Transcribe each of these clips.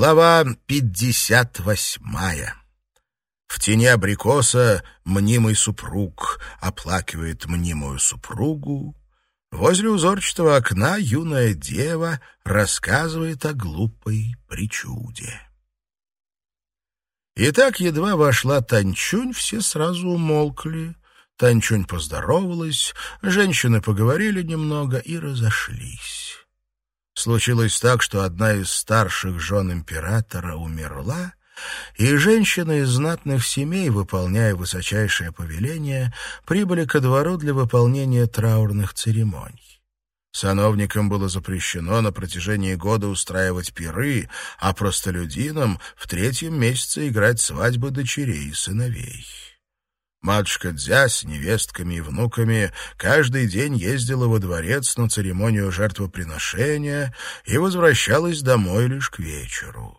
Глава пятьдесят восьмая. В тени абрикоса мнимый супруг оплакивает мнимую супругу. Возле узорчатого окна юная дева рассказывает о глупой причуде. Итак, едва вошла Танчунь, все сразу умолкли. Танчунь поздоровалась, женщины поговорили немного и разошлись. Случилось так, что одна из старших жен императора умерла, и женщины из знатных семей, выполняя высочайшее повеление, прибыли ко двору для выполнения траурных церемоний. Сановникам было запрещено на протяжении года устраивать пиры, а простолюдинам в третьем месяце играть свадьбы дочерей и сыновей. Матушка Дзя с невестками и внуками каждый день ездила во дворец на церемонию жертвоприношения и возвращалась домой лишь к вечеру.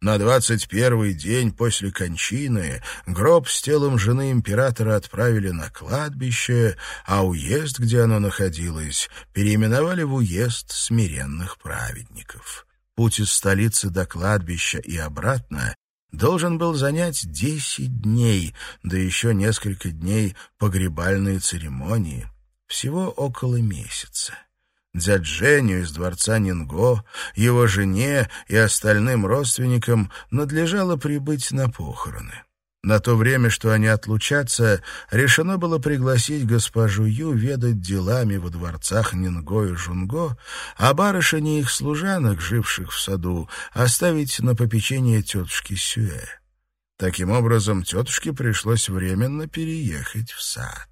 На двадцать первый день после кончины гроб с телом жены императора отправили на кладбище, а уезд, где оно находилось, переименовали в уезд смиренных праведников. Путь из столицы до кладбища и обратно должен был занять десять дней, да еще несколько дней погребальные церемонии, всего около месяца. Дзядженю из дворца Нинго, его жене и остальным родственникам надлежало прибыть на похороны. На то время, что они отлучатся, решено было пригласить госпожу Ю ведать делами во дворцах Нинго и Жунго, а барышень и их служанок, живших в саду, оставить на попечение тетушки Сюэ. Таким образом, тетушке пришлось временно переехать в сад.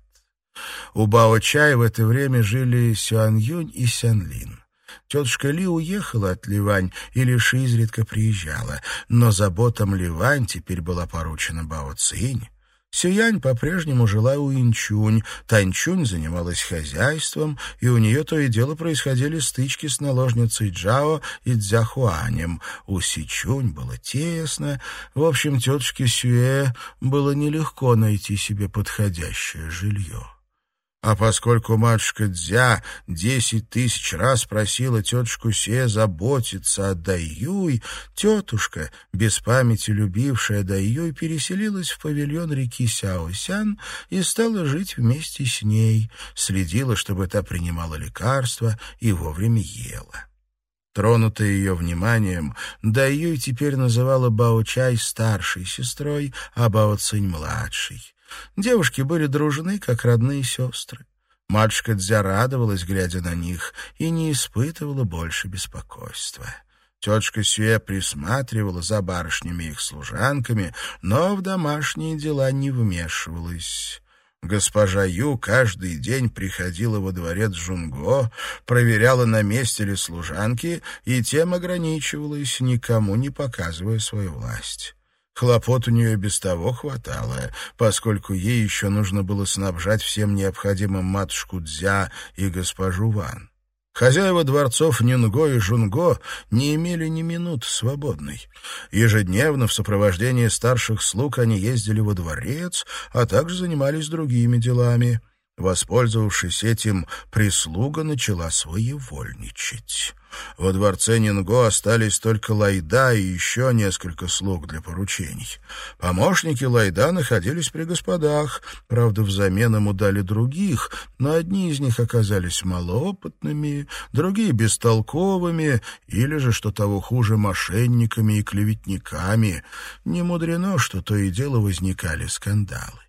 У Бао Чай в это время жили Сюан Юнь и Сян Лин. Тетушка Ли уехала от Ливань и лишь изредка приезжала, но заботам Ливань теперь была поручена Бао Цинь. Сюянь по-прежнему жила у Инчунь, Танчунь занималась хозяйством, и у нее то и дело происходили стычки с наложницей Джао и Дзяхуанем. У Сичунь было тесно, в общем, тетушке Сюэ было нелегко найти себе подходящее жилье. А поскольку матушка Дзя десять тысяч раз просила тетушку Се заботиться о Даюй, тетушка, без памяти любившая Даюй, переселилась в павильон реки Сяосян и стала жить вместе с ней, следила, чтобы та принимала лекарства и вовремя ела. Тронутая ее вниманием, Даюй теперь называла Бао-Чай старшей сестрой, а Бао-Цинь младшей. Девушки были дружны, как родные сестры. Матушка Дзя радовалась, глядя на них, и не испытывала больше беспокойства. Тетушка Сюэ присматривала за барышнями и их служанками, но в домашние дела не вмешивалась. Госпожа Ю каждый день приходила во дворец Жунго, проверяла, на месте ли служанки, и тем ограничивалась, никому не показывая свою власть. Хлопот у нее без того хватало, поскольку ей еще нужно было снабжать всем необходимым матушку Дзя и госпожу Ван. Хозяева дворцов Нинго и Жунго не имели ни минуты свободной. Ежедневно в сопровождении старших слуг они ездили во дворец, а также занимались другими делами. Воспользовавшись этим, прислуга начала своевольничать. Во дворце Нинго остались только Лайда и еще несколько слуг для поручений. Помощники Лайда находились при господах, правда, взамен ему дали других, но одни из них оказались малоопытными, другие — бестолковыми или же, что того хуже, мошенниками и клеветниками. Не мудрено, что то и дело возникали скандалы.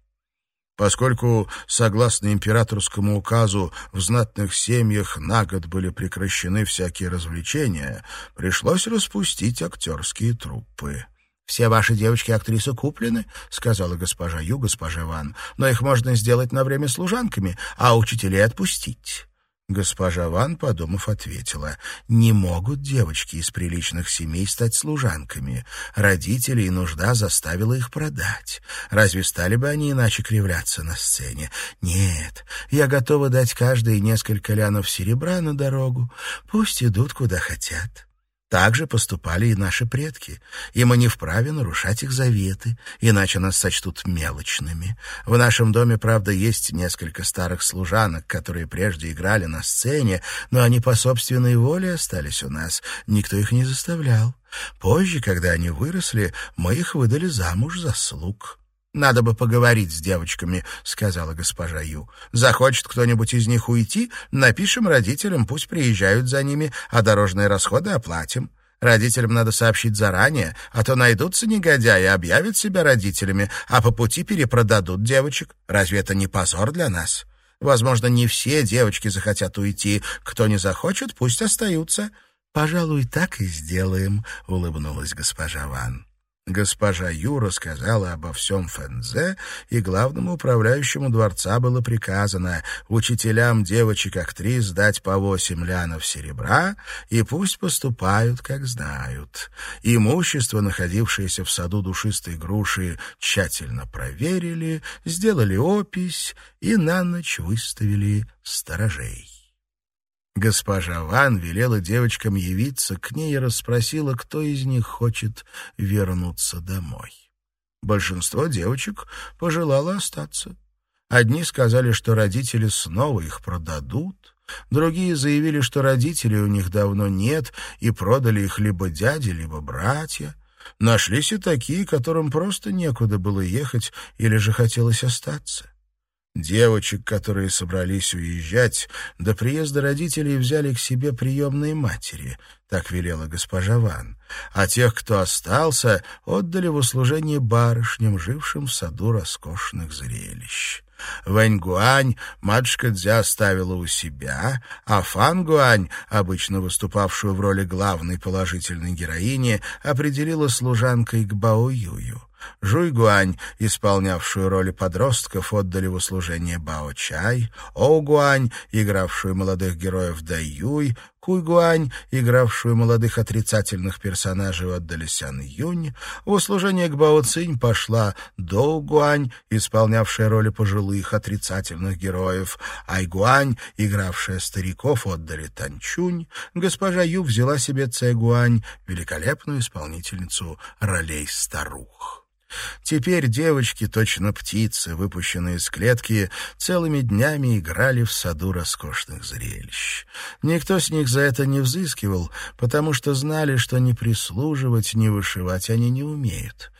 Поскольку, согласно императорскому указу, в знатных семьях на год были прекращены всякие развлечения, пришлось распустить актерские труппы. «Все ваши девочки-актрисы куплены», — сказала госпожа Ю, госпожа Ван, «но их можно сделать на время служанками, а учителей отпустить». Госпожа Ван, подумав, ответила, «Не могут девочки из приличных семей стать служанками. Родители и нужда заставила их продать. Разве стали бы они иначе кривляться на сцене? Нет, я готова дать каждой несколько лянов серебра на дорогу. Пусть идут, куда хотят». Так же поступали и наши предки, и мы не вправе нарушать их заветы, иначе нас сочтут мелочными. В нашем доме, правда, есть несколько старых служанок, которые прежде играли на сцене, но они по собственной воле остались у нас, никто их не заставлял. Позже, когда они выросли, мы их выдали замуж за слуг. «Надо бы поговорить с девочками», — сказала госпожа Ю. «Захочет кто-нибудь из них уйти, напишем родителям, пусть приезжают за ними, а дорожные расходы оплатим. Родителям надо сообщить заранее, а то найдутся негодяи объявят себя родителями, а по пути перепродадут девочек. Разве это не позор для нас? Возможно, не все девочки захотят уйти. Кто не захочет, пусть остаются». «Пожалуй, так и сделаем», — улыбнулась госпожа Ван. Госпожа Ю рассказала обо всем Фэнзе, и главному управляющему дворца было приказано учителям девочек-актрис дать по восемь лянов серебра, и пусть поступают, как знают. Имущество, находившееся в саду душистой груши, тщательно проверили, сделали опись и на ночь выставили сторожей. Госпожа Ван велела девочкам явиться к ней и расспросила, кто из них хочет вернуться домой. Большинство девочек пожелало остаться. Одни сказали, что родители снова их продадут, другие заявили, что родителей у них давно нет и продали их либо дяди, либо братья. Нашлись и такие, которым просто некуда было ехать или же хотелось остаться. Девочек, которые собрались уезжать, до приезда родителей взяли к себе приемные матери, так велела госпожа Ван, а тех, кто остался, отдали в услужение барышням, жившим в саду роскошных зрелищ. Вэньгуань матушка Дзя оставила у себя, а Фангуань, обычно выступавшую в роли главной положительной героини, определила служанкой к Бао Юю. Жуйгуань, исполнявшую роли подростков, отдали в услужение Бао-Чай, Оугуань, игравшую молодых героев Даюй, Куйгуань, игравшую молодых отрицательных персонажей, отдали Сян Юнь, в услужение к Бао Цинь пошла Доугуань, исполнявшая роли пожилых отрицательных героев, Айгуань, игравшая стариков, отдали Танчунь, госпожа Ю взяла себе Цэгуань, великолепную исполнительницу ролей старух. Теперь девочки, точно птицы, выпущенные из клетки, целыми днями играли в саду роскошных зрелищ. Никто с них за это не взыскивал, потому что знали, что ни прислуживать, ни вышивать они не умеют.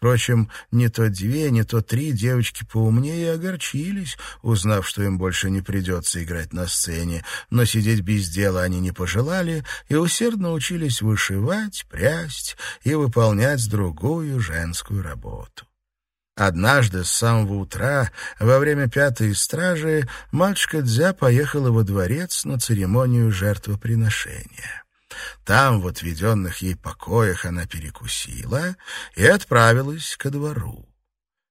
Впрочем, не то две, не то три девочки поумнее огорчились, узнав, что им больше не придется играть на сцене, но сидеть без дела они не пожелали и усердно учились вышивать, прясть и выполнять другую женскую работу. Однажды с самого утра, во время пятой стражи, матушка Дзя поехала во дворец на церемонию жертвоприношения. Там, в отведенных ей покоях, она перекусила и отправилась ко двору.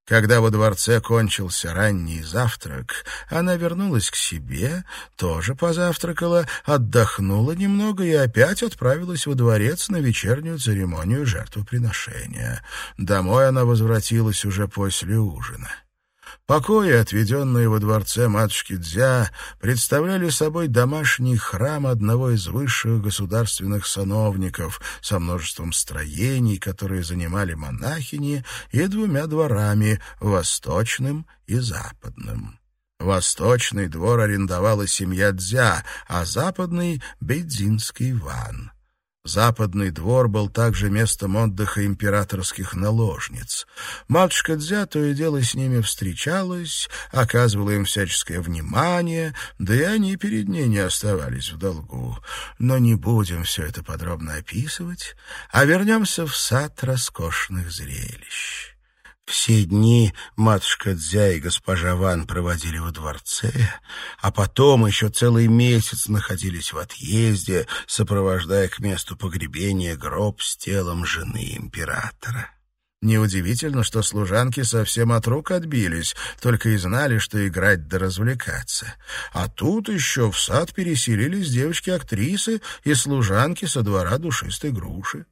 Когда во дворце кончился ранний завтрак, она вернулась к себе, тоже позавтракала, отдохнула немного и опять отправилась во дворец на вечернюю церемонию жертвоприношения. Домой она возвратилась уже после ужина. Покои, отведенные во дворце матушки Дзя, представляли собой домашний храм одного из высших государственных сановников со множеством строений, которые занимали монахини, и двумя дворами — восточным и западным. Восточный двор арендовала семья Дзя, а западный — Бейдзинский ван. Западный двор был также местом отдыха императорских наложниц. Матушка Дзя то и дело с ними встречалась, оказывала им всяческое внимание, да и они перед ней не оставались в долгу. Но не будем все это подробно описывать, а вернемся в сад роскошных зрелищ. Все дни матушка Дзя и госпожа Ван проводили во дворце, а потом еще целый месяц находились в отъезде, сопровождая к месту погребения гроб с телом жены императора. Неудивительно, что служанки совсем от рук отбились, только и знали, что играть да развлекаться. А тут еще в сад переселились девочки-актрисы и служанки со двора душистой груши.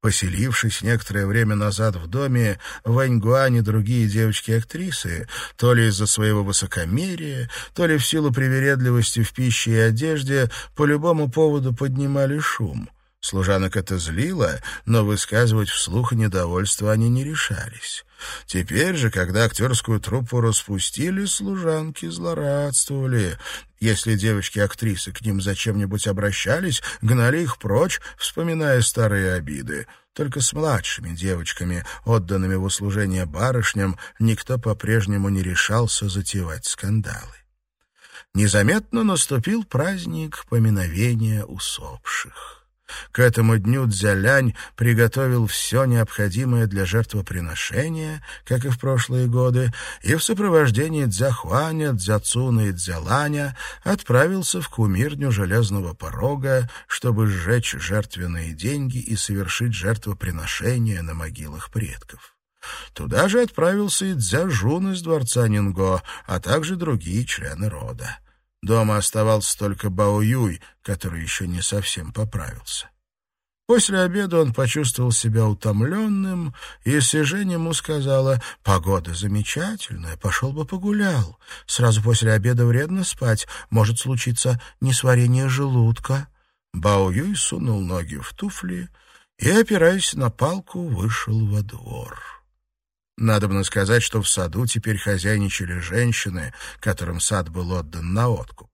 Поселившись некоторое время назад в доме, Ваньгуань и другие девочки-актрисы, то ли из-за своего высокомерия, то ли в силу привередливости в пище и одежде, по любому поводу поднимали шум. Служанок это злило, но высказывать вслух недовольство они не решались. Теперь же, когда актерскую труппу распустили, служанки злорадствовали. Если девочки-актрисы к ним зачем-нибудь обращались, гнали их прочь, вспоминая старые обиды. Только с младшими девочками, отданными в услужение барышням, никто по-прежнему не решался затевать скандалы. Незаметно наступил праздник поминовения усопших. К этому дню Дзялянь приготовил все необходимое для жертвоприношения, как и в прошлые годы, и в сопровождении Дзяхуаня, Дзяцуна и Дзяланя отправился в кумирню Железного порога, чтобы сжечь жертвенные деньги и совершить жертвоприношение на могилах предков. Туда же отправился и Дзяжун из дворца Нинго, а также другие члены рода. Дома оставался только Бао Юй, который еще не совсем поправился. После обеда он почувствовал себя утомленным, и Сижень ему сказала, «Погода замечательная, пошел бы погулял. Сразу после обеда вредно спать, может случиться несварение желудка». Бао Юй сунул ноги в туфли и, опираясь на палку, вышел во двор. Надобно сказать, что в саду теперь хозяйничали женщины, которым сад был отдан на откуп.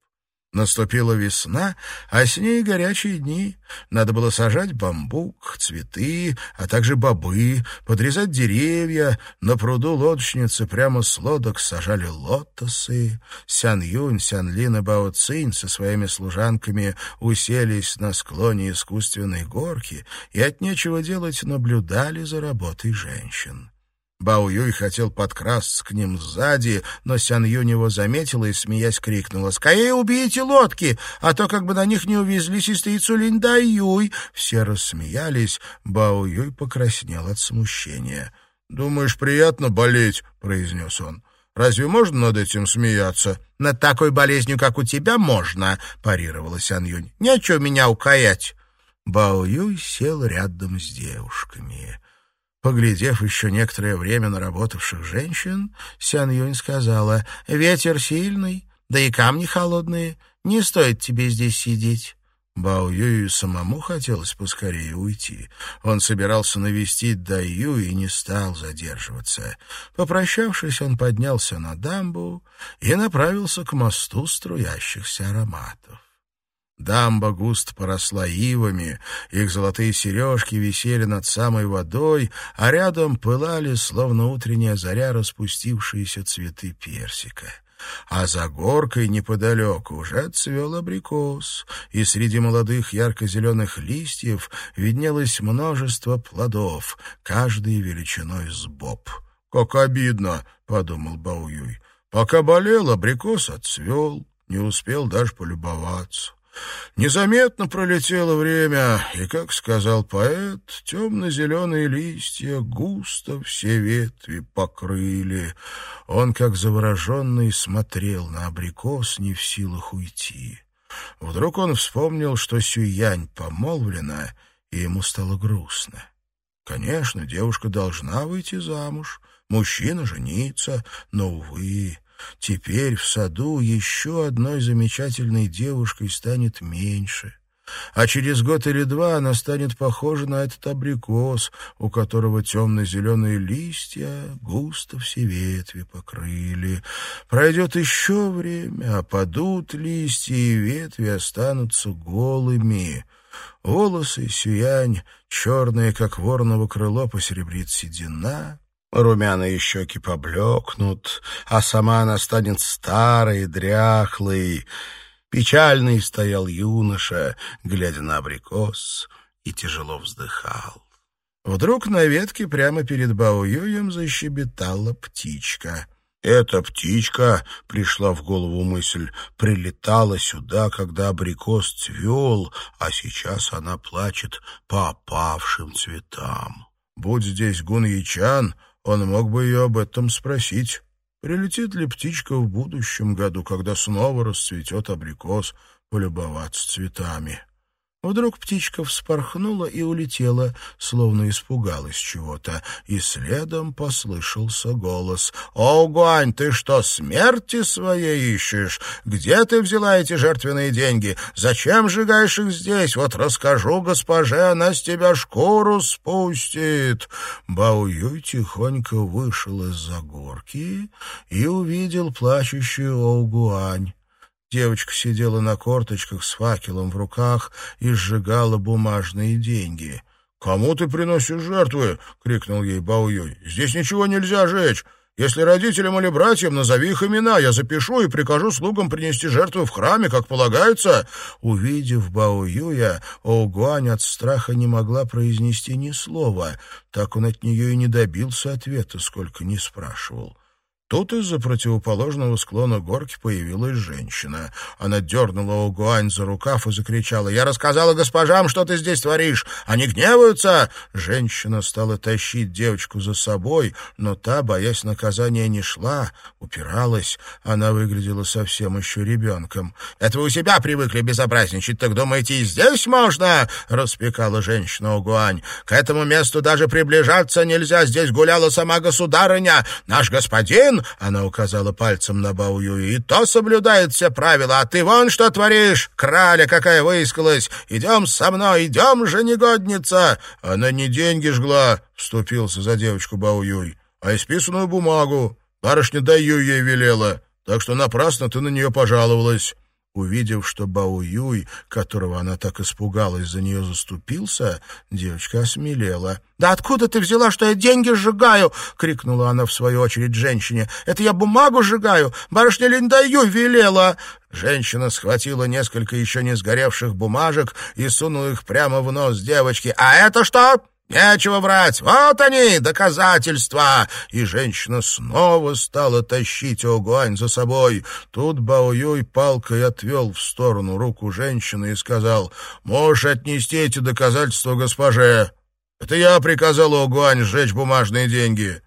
Наступила весна, а с ней горячие дни. Надо было сажать бамбук, цветы, а также бобы, подрезать деревья. На пруду лодочницы прямо с лодок сажали лотосы. Сян Юнь, Сян Лин и Бао Цинь со своими служанками уселись на склоне искусственной горки и от нечего делать наблюдали за работой женщин. Бао Юй хотел подкрасться к ним сзади, но Сян Юнь его заметила и, смеясь, крикнула «Скорее убейте лодки, а то как бы на них не увезли сестрицу Линда Юй!» Все рассмеялись, Бао Юй покраснел от смущения. «Думаешь, приятно болеть?» — произнес он. «Разве можно над этим смеяться?» «Над такой болезнью, как у тебя, можно», — парировала Сян Юнь. «Нечего меня укаять». Бао Юй сел рядом с девушками. Поглядев еще некоторое время на работавших женщин, Сян Юнь сказала, «Ветер сильный, да и камни холодные, не стоит тебе здесь сидеть». Бао Юю самому хотелось поскорее уйти. Он собирался навестить Даю и не стал задерживаться. Попрощавшись, он поднялся на дамбу и направился к мосту струящихся ароматов. Дамба густо поросла ивами, их золотые сережки висели над самой водой, а рядом пылали, словно утренняя заря, распустившиеся цветы персика. А за горкой неподалеку уже цвел абрикос, и среди молодых ярко-зеленых листьев виднелось множество плодов, каждый величиной с боб. «Как обидно!» — подумал Бауюй. «Пока болел, абрикос отцвел, не успел даже полюбоваться». Незаметно пролетело время, и, как сказал поэт, темно-зеленые листья густо все ветви покрыли. Он, как завороженный, смотрел на абрикос, не в силах уйти. Вдруг он вспомнил, что Сюянь помолвлена, и ему стало грустно. Конечно, девушка должна выйти замуж, мужчина жениться, но, увы, Теперь в саду еще одной замечательной девушкой станет меньше. А через год или два она станет похожа на этот абрикос, у которого темно-зеленые листья густо все ветви покрыли. Пройдет еще время, а падут листья, и ветви останутся голыми. Волосы сюянь, черные, как ворного крыло, посеребрит седина — Румяные щеки поблекнут, а сама она станет старой, дряхлой. Печальный стоял юноша, глядя на абрикос, и тяжело вздыхал. Вдруг на ветке прямо перед Баоюем защебетала птичка. Эта птичка, пришла в голову мысль, прилетала сюда, когда абрикос цвел, а сейчас она плачет по опавшим цветам. Будь здесь Гун Ячан, он мог бы ее об этом спросить. Прилетит ли птичка в будущем году, когда снова расцветет абрикос, полюбоваться цветами? Вдруг птичка вспорхнула и улетела, словно испугалась чего-то, и следом послышался голос. «О, ты что, смерти своей ищешь? Где ты взяла эти жертвенные деньги? Зачем сжигаешь их здесь? Вот расскажу госпоже, она с тебя шкуру спустит». Бао тихонько вышел из-за горки и увидел плачущую Гуань. Девочка сидела на корточках с факелом в руках и сжигала бумажные деньги. «Кому ты приносишь жертвы?» — крикнул ей Баоюй. «Здесь ничего нельзя жечь. Если родителям или братьям, назови их имена, я запишу и прикажу слугам принести жертву в храме, как полагается». Увидев Бао Юя, Оугуань от страха не могла произнести ни слова. Так он от нее и не добился ответа, сколько не спрашивал. Тут из-за противоположного склона горки появилась женщина. Она дернула Угуань за рукав и закричала. «Я рассказала госпожам, что ты здесь творишь! Они гневаются!» Женщина стала тащить девочку за собой, но та, боясь наказания, не шла, упиралась. Она выглядела совсем еще ребенком. «Это вы у себя привыкли безобразничать, так думаете, и здесь можно?» — распекала женщина Угуань. «К этому месту даже приближаться нельзя. Здесь гуляла сама государыня. Наш господин она указала пальцем на Баую. «И то соблюдает все правила, а ты вон что творишь! Краля какая выискалась! Идем со мной, идем же, негодница!» «Она не деньги жгла», — вступился за девочку Бауюй, «а исписанную бумагу. Барышня Даю ей велела, так что напрасно ты на нее пожаловалась». Увидев, что Бао Юй, которого она так испугалась, за нее заступился, девочка осмелела. «Да откуда ты взяла, что я деньги сжигаю?» — крикнула она в свою очередь женщине. «Это я бумагу сжигаю! Барышня Линдаю велела!» Женщина схватила несколько еще не сгоревших бумажек и сунула их прямо в нос девочки. «А это что?» «Нечего врать! Вот они, доказательства!» И женщина снова стала тащить Огуань за собой. Тут Баоюй палкой отвел в сторону руку женщины и сказал, «Можешь отнести эти доказательства госпоже. Это я приказал Огуань сжечь бумажные деньги.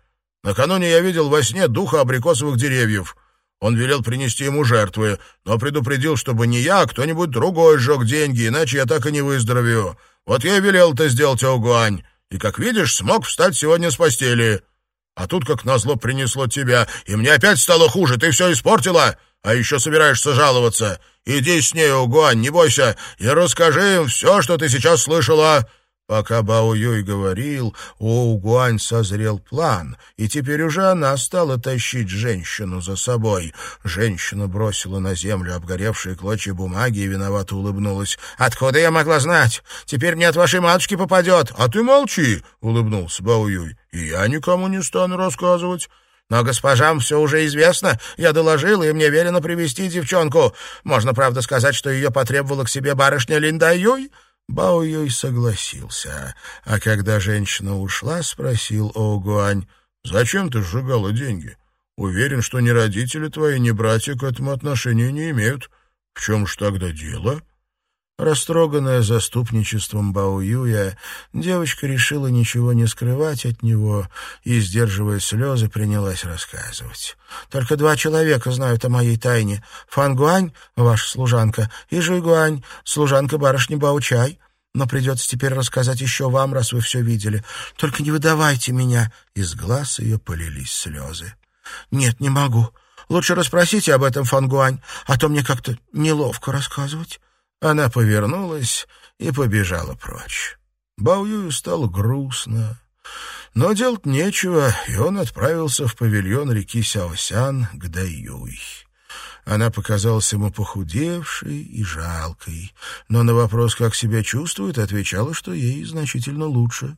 Накануне я видел во сне духа абрикосовых деревьев». Он велел принести ему жертвы, но предупредил, чтобы не я, а кто-нибудь другой сжег деньги, иначе я так и не выздоровею. Вот я и велел это сделать Огуань, и, как видишь, смог встать сегодня с постели. А тут, как назло, принесло тебя, и мне опять стало хуже, ты все испортила, а еще собираешься жаловаться. Иди с ней, Огуань, не бойся, и расскажи им все, что ты сейчас слышала». Пока Бао Юй говорил, у Гуань созрел план, и теперь уже она стала тащить женщину за собой. Женщина бросила на землю обгоревшие клочья бумаги и виновато улыбнулась. «Откуда я могла знать? Теперь мне от вашей матушки попадет!» «А ты молчи!» — улыбнулся Бао Юй. «И я никому не стану рассказывать». Но госпожам все уже известно. Я доложил, и мне велено привести девчонку. Можно, правда, сказать, что ее потребовала к себе барышня Линда Юй?» Бао Юй согласился, а когда женщина ушла, спросил О Гуань, «Зачем ты сжигала деньги? Уверен, что ни родители твои, ни братья к этому отношения не имеют. В чем ж тогда дело?» Растроганная заступничеством Бао Юя, девочка решила ничего не скрывать от него и, сдерживая слезы, принялась рассказывать. «Только два человека знают о моей тайне. Фангуань, ваша служанка, и Жуйгуань, служанка барышни Баучай. Но придется теперь рассказать еще вам, раз вы все видели. Только не выдавайте меня». Из глаз ее полились слезы. «Нет, не могу. Лучше расспросите об этом, Фангуань, а то мне как-то неловко рассказывать». Она повернулась и побежала прочь. Баоюю стало грустно. Но делать нечего, и он отправился в павильон реки Сяосян к Даюй. Она показалась ему похудевшей и жалкой, но на вопрос, как себя чувствует, отвечала, что ей значительно лучше.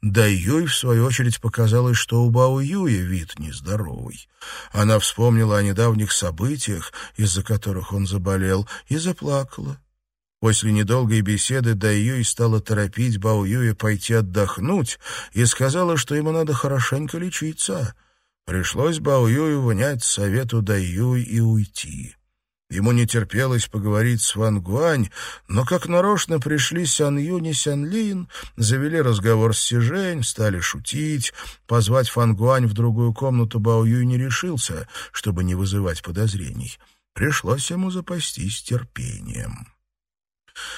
Даюй, в свою очередь, показалось, что у Бао Юя вид нездоровый. Она вспомнила о недавних событиях, из-за которых он заболел, и заплакала. После недолгой беседы Даюй стала торопить Бао Юя пойти отдохнуть и сказала, что ему надо хорошенько лечиться. Пришлось Бао Юю внять совету Даюй и уйти. Ему не терпелось поговорить с Ван Гуань, но как нарочно пришли Сян Юнь и Сян Лин, завели разговор с Сижень, стали шутить. Позвать Фан Гуань в другую комнату Бао Юй не решился, чтобы не вызывать подозрений. Пришлось ему запастись терпением.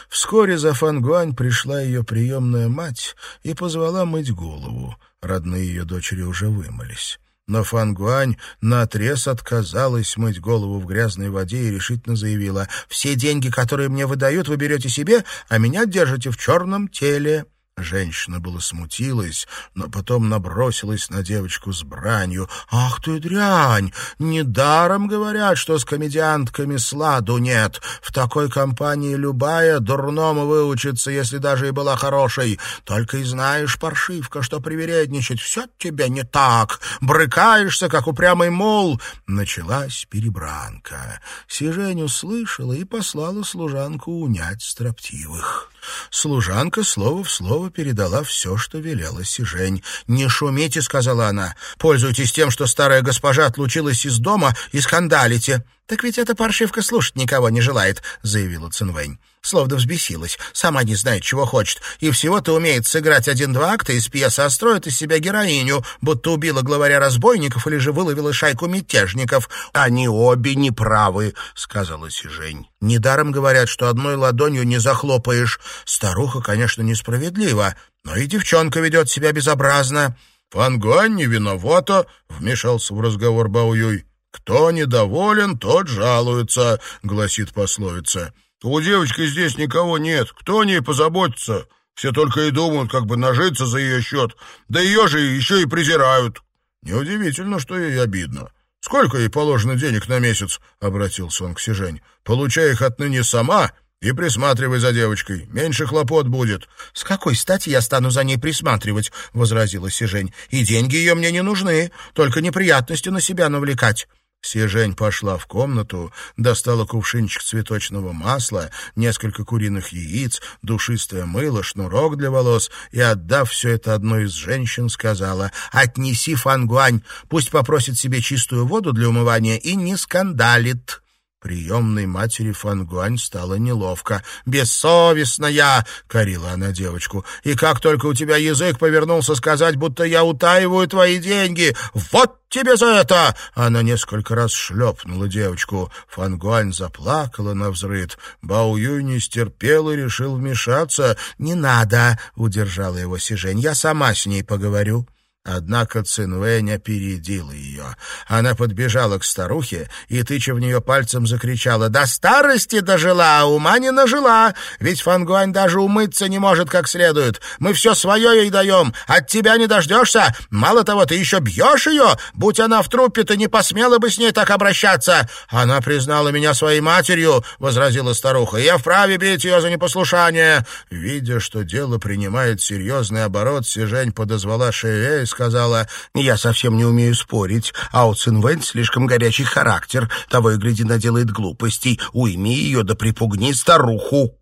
Вскоре за Фангуань пришла ее приемная мать и позвала мыть голову. Родные ее дочери уже вымылись. Но Фангуань наотрез отказалась мыть голову в грязной воде и решительно заявила, «Все деньги, которые мне выдают, вы берете себе, а меня держите в черном теле». Женщина была смутилась, но потом набросилась на девочку с бранью. «Ах ты дрянь! Недаром говорят, что с комедиантками сладу нет. В такой компании любая дурному выучится, если даже и была хорошей. Только и знаешь, паршивка, что привередничать. Все тебе не так. Брыкаешься, как упрямый мол». Началась перебранка. Сижень услышала и послала служанку унять строптивых. Служанка слово в слово передала все, что велела Сижень. «Не шумите», — сказала она. «Пользуйтесь тем, что старая госпожа отлучилась из дома и скандалите». «Так ведь эта паршивка слушать никого не желает», — заявила Цинвэнь. Словно взбесилась, сама не знает, чего хочет, и всего-то умеет сыграть один-два акта из пьесы, а строит из себя героиню, будто убила главаря разбойников или же выловила шайку мятежников. «Они обе неправы», — сказала Сижень. «Недаром говорят, что одной ладонью не захлопаешь. Старуха, конечно, несправедлива, но и девчонка ведет себя безобразно». «Фангуань не виновата», — вмешался в разговор Баоюй. «Кто недоволен, тот жалуется», — гласит пословица. У девочки здесь никого нет. Кто о ней позаботится? Все только и думают, как бы нажиться за ее счет. Да ее же еще и презирают. Неудивительно, что ей обидно. Сколько ей положено денег на месяц? Обратился он к Сижень. Получай их отныне сама и присматривай за девочкой. Меньше хлопот будет. — С какой стати я стану за ней присматривать? — возразила Сижень. — И деньги ее мне не нужны. Только неприятности на себя навлекать. Сежень пошла в комнату, достала кувшинчик цветочного масла, несколько куриных яиц, душистое мыло, шнурок для волос и, отдав все это одной из женщин, сказала «Отнеси Фангуань, пусть попросит себе чистую воду для умывания и не скандалит». Приемной матери Фангуань стало неловко. «Бессовестная!» — корила она девочку. «И как только у тебя язык повернулся сказать, будто я утаиваю твои деньги! Вот тебе за это!» Она несколько раз шлепнула девочку. Фангуань заплакала на взрыд. Бао Юй не стерпел и решил вмешаться. «Не надо!» — удержала его Сижень. «Я сама с ней поговорю». Однако Цинвэнь опередила ее. Она подбежала к старухе и, тыча в нее пальцем, закричала «До старости дожила, а ума не нажила! Ведь Фангуань даже умыться не может как следует. Мы все свое ей даем, от тебя не дождешься. Мало того, ты еще бьешь ее. Будь она в трупе, ты не посмела бы с ней так обращаться. Она признала меня своей матерью», — возразила старуха. «Я вправе бить ее за непослушание». Видя, что дело принимает серьезный оборот, Сижень подозвала Шевей сказала, «Я совсем не умею спорить, а у Цинвэнь слишком горячий характер, того и гляди наделает глупостей, уйми ее да припугни старуху».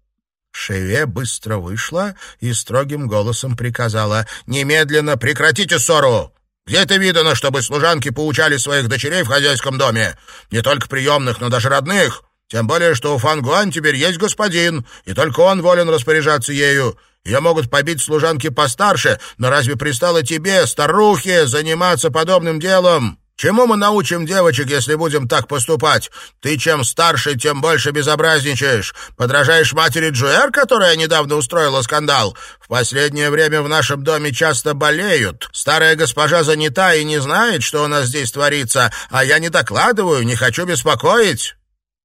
Шеве быстро вышла и строгим голосом приказала, «Немедленно прекратите ссору!» Где это видано, чтобы служанки поучали своих дочерей в хозяйском доме? Не только приемных, но даже родных. Тем более, что у Фангуань теперь есть господин, и только он волен распоряжаться ею. Ее могут побить служанки постарше, но разве пристало тебе, старухе, заниматься подобным делом? Чему мы научим девочек, если будем так поступать? Ты чем старше, тем больше безобразничаешь. Подражаешь матери Джуэр, которая недавно устроила скандал. В последнее время в нашем доме часто болеют. Старая госпожа занята и не знает, что у нас здесь творится, а я не докладываю, не хочу беспокоить».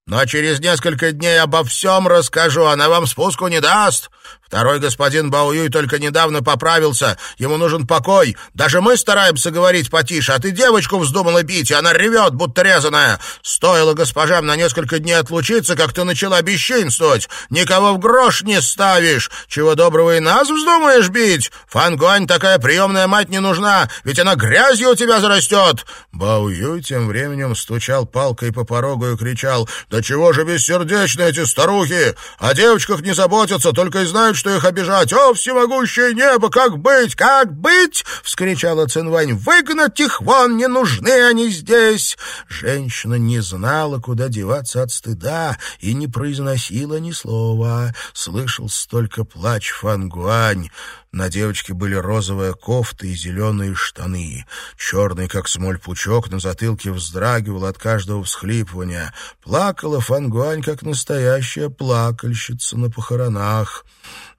Но через несколько дней обо всем расскажу, она вам спуску не даст. Второй господин Баоюй только недавно поправился, ему нужен покой. Даже мы стараемся говорить потише, а ты девочку вздумала бить, и она ревет, будто резаная. Стоило госпожам на несколько дней отлучиться, как ты начала бесчинствовать. Никого в грош не ставишь. Чего доброго и нас вздумаешь бить? Фангуань такая приемная мать не нужна, ведь она грязью у тебя зарастет. Баоюй тем временем стучал палкой по порогу и кричал, «Да чего же бессердечны эти старухи? О девочках не заботятся, только и знают, что их обижать. О, всемогущее небо, как быть, как быть? — вскричала Цинвань. — Выгнать их вон, не нужны они здесь. Женщина не знала, куда деваться от стыда, и не произносила ни слова. Слышал столько плач Фангуань. На девочке были розовая кофта и зеленые штаны. Черный, как смоль, пучок на затылке вздрагивал от каждого всхлипывания. Плакала Фангуань, как настоящая плакальщица на похоронах.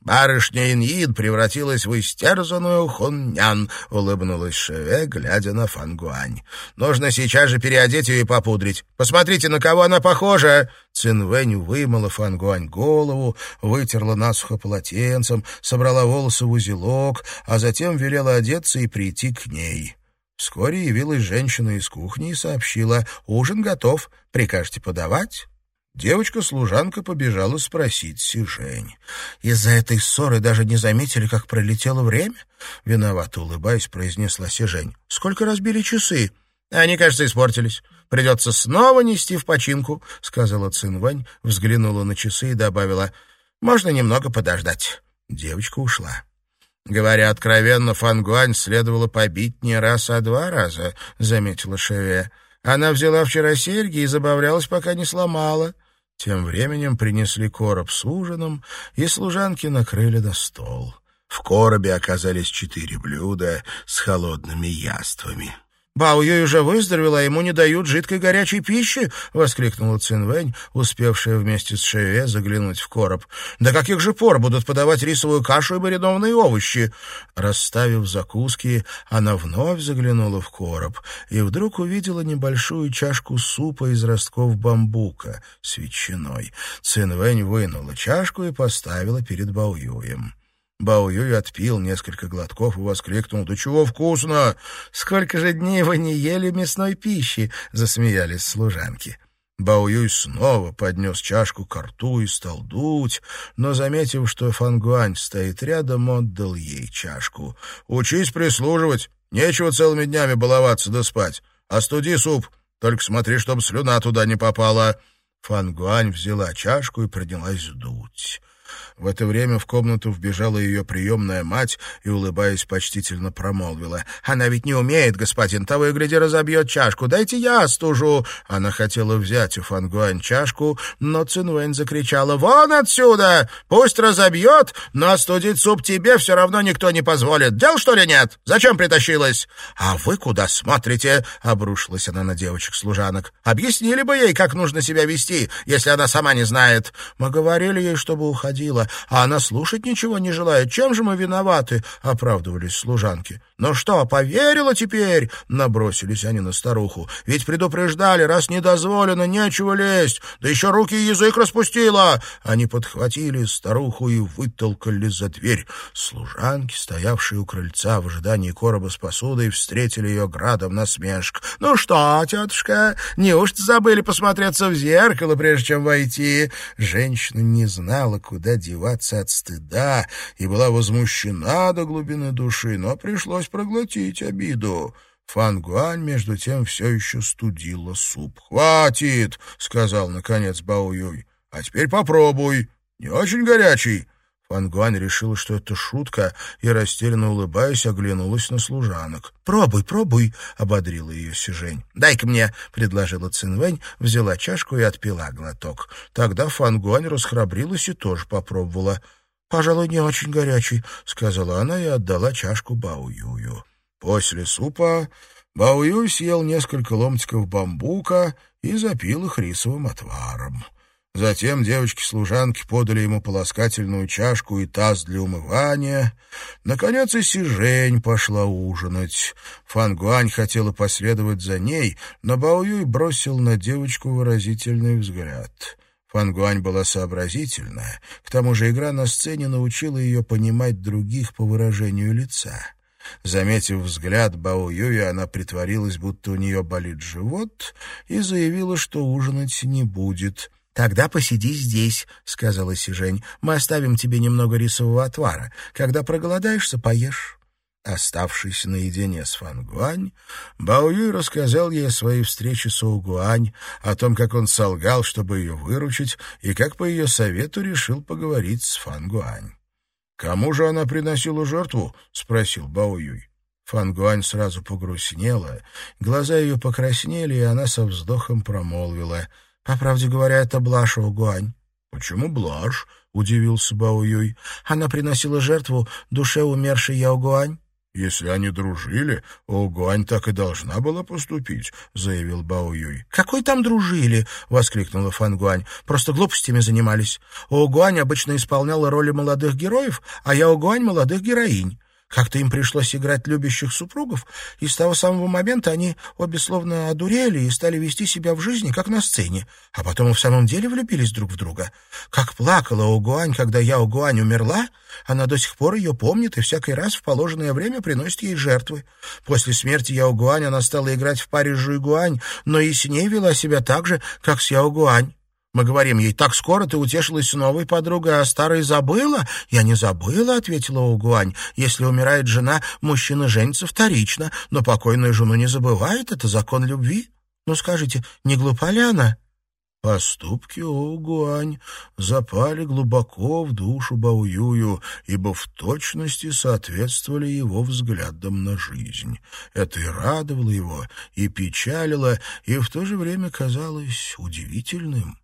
«Барышня Иньид превратилась в истерзанную хуннян», — улыбнулась Шеве, глядя на Фангуань. «Нужно сейчас же переодеть ее и попудрить. Посмотрите, на кого она похожа!» Цинвэнь вымыла Фангуань голову, вытерла насухо полотенцем, собрала волосы в узелок, а затем велела одеться и прийти к ней. Вскоре явилась женщина из кухни и сообщила, «Ужин готов. Прикажете подавать?» Девочка-служанка побежала спросить Сижень. «Из-за этой ссоры даже не заметили, как пролетело время?» Виновато улыбаясь, произнесла Сижень. «Сколько разбили часы?» «Они, кажется, испортились. Придется снова нести в починку», — сказала Цинвань, взглянула на часы и добавила. «Можно немного подождать». Девочка ушла. «Говоря откровенно, Фангуань следовало побить не раз, а два раза», — заметила Шеве. «Она взяла вчера серьги и забавлялась, пока не сломала». Тем временем принесли короб с ужином, и служанки накрыли на стол. В коробе оказались четыре блюда с холодными яствами. «Бао уже выздоровела, а ему не дают жидкой горячей пищи!» — воскликнула Цинвэнь, успевшая вместе с Шеве заглянуть в короб. «До каких же пор будут подавать рисовую кашу и маринованные овощи?» Расставив закуски, она вновь заглянула в короб и вдруг увидела небольшую чашку супа из ростков бамбука с ветчиной. Цинвэнь вынула чашку и поставила перед Баоюем. Бао Юй отпил несколько глотков и воскликнул. «Да чего вкусно! Сколько же дней вы не ели мясной пищи!» — засмеялись служанки. Бао Юй снова поднес чашку к рту и стал дуть, но, заметив, что Фангуань стоит рядом, отдал ей чашку. «Учись прислуживать! Нечего целыми днями баловаться да спать! Остуди суп! Только смотри, чтобы слюна туда не попала!» Фангуань взяла чашку и принялась дуть. В это время в комнату вбежала ее приемная мать и, улыбаясь, почтительно промолвила. «Она ведь не умеет, господин, того и гляди разобьет чашку. Дайте я остужу!» Она хотела взять у Фангуань чашку, но Цинвэнь закричала. «Вон отсюда! Пусть разобьет, но остудить суп тебе все равно никто не позволит. Дел, что ли, нет? Зачем притащилась?» «А вы куда смотрите?» — обрушилась она на девочек-служанок. «Объяснили бы ей, как нужно себя вести, если она сама не знает. Мы говорили ей, чтобы уходила а она слушать ничего не желает. Чем же мы виноваты?» — оправдывались служанки. «Ну что, поверила теперь?» — набросились они на старуху. «Ведь предупреждали, раз не дозволено, нечего лезть. Да еще руки и язык распустила!» Они подхватили старуху и вытолкали за дверь. Служанки, стоявшие у крыльца в ожидании короба с посудой, встретили ее градом насмешк. «Ну что, тетушка, неужто забыли посмотреться в зеркало, прежде чем войти?» Женщина не знала, куда деваться деваться от стыда и была возмущена до глубины души, но пришлось проглотить обиду. Фангуань, между тем, все еще студила суп. «Хватит!» — сказал, наконец, Бао Юй. «А теперь попробуй. Не очень горячий». Фангуань решила, что это шутка, и, растерянно улыбаясь, оглянулась на служанок. «Пробуй, пробуй!» — ободрила ее Сижень. «Дай-ка мне!» — предложила Цинвэнь, взяла чашку и отпила глоток. Тогда Фангуань расхрабрилась и тоже попробовала. «Пожалуй, не очень горячий», — сказала она и отдала чашку Баоюю. После супа Баою съел несколько ломтиков бамбука и запил их рисовым отваром. Затем девочки-служанки подали ему полоскательную чашку и таз для умывания. Наконец и Сижень пошла ужинать. Фангуань хотела последовать за ней, но Баоюй бросил на девочку выразительный взгляд. Фангуань была сообразительная, к тому же игра на сцене научила ее понимать других по выражению лица. Заметив взгляд Бао Юя, она притворилась, будто у нее болит живот, и заявила, что ужинать не будет. «Тогда посиди здесь», — сказала Сижень. «Мы оставим тебе немного рисового отвара. Когда проголодаешься, поешь». Оставшись наедине с Фангуань, Бао Юй рассказал ей о своей встрече с Оугуань, о том, как он солгал, чтобы ее выручить, и как по ее совету решил поговорить с Фангуань. «Кому же она приносила жертву?» — спросил Бао Юй. Фангуань сразу погрустнела, глаза ее покраснели, и она со вздохом промолвила — по правде говоря, это Блаша Угуань. «Почему блажь?» — удивился Бао Юй. «Она приносила жертву душе умершей Яогуань». «Если они дружили, Огуань так и должна была поступить», — заявил Бао Юй. «Какой там дружили?» — воскликнула Фан Гуань. «Просто глупостями занимались. Огуань обычно исполняла роли молодых героев, а Яогуань — молодых героинь. Как-то им пришлось играть любящих супругов, и с того самого момента они обе словно одурели и стали вести себя в жизни, как на сцене, а потом в самом деле влюбились друг в друга. Как плакала Огуань, когда я Огуань умерла, она до сих пор ее помнит и всякий раз в положенное время приносит ей жертвы. После смерти Яогуань она стала играть в паре с Жуйгуань, но и с ней вела себя так же, как с Яогуань. Мы говорим ей, так скоро ты утешилась с новой подругой, а старой забыла? Я не забыла, ответила Угуань. Если умирает жена, мужчина женится вторично, но покойную жену не забывает, это закон любви. Ну скажите, не глупа ли она? Поступки Оугуань запали глубоко в душу Баоюю, ибо в точности соответствовали его взглядам на жизнь. Это и радовало его, и печалило, и в то же время казалось удивительным.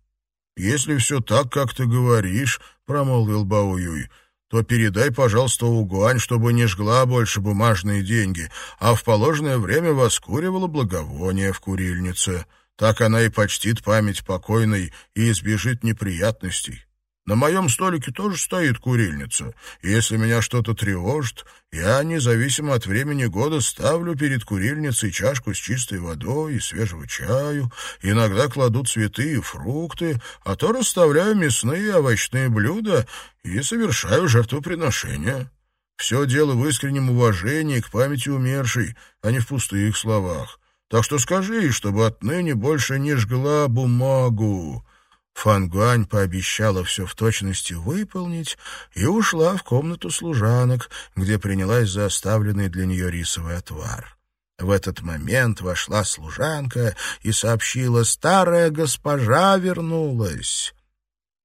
«Если все так, как ты говоришь», — промолвил Баоюй, то передай, пожалуйста, Угуань, чтобы не жгла больше бумажные деньги, а в положенное время воскуривала благовоние в курильнице. Так она и почтит память покойной и избежит неприятностей. На моем столике тоже стоит курильница, если меня что-то тревожит, я, независимо от времени года, ставлю перед курильницей чашку с чистой водой и свежего чаю, иногда кладу цветы и фрукты, а то расставляю мясные и овощные блюда и совершаю жертвоприношения. Все дело в искреннем уважении к памяти умершей, а не в пустых словах. Так что скажи, чтобы отныне больше не жгла бумагу. Фангуань пообещала все в точности выполнить и ушла в комнату служанок, где принялась за оставленный для нее рисовый отвар. В этот момент вошла служанка и сообщила, старая госпожа вернулась.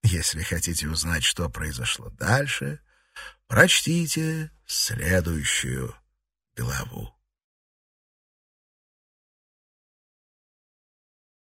Если хотите узнать, что произошло дальше, прочтите следующую главу.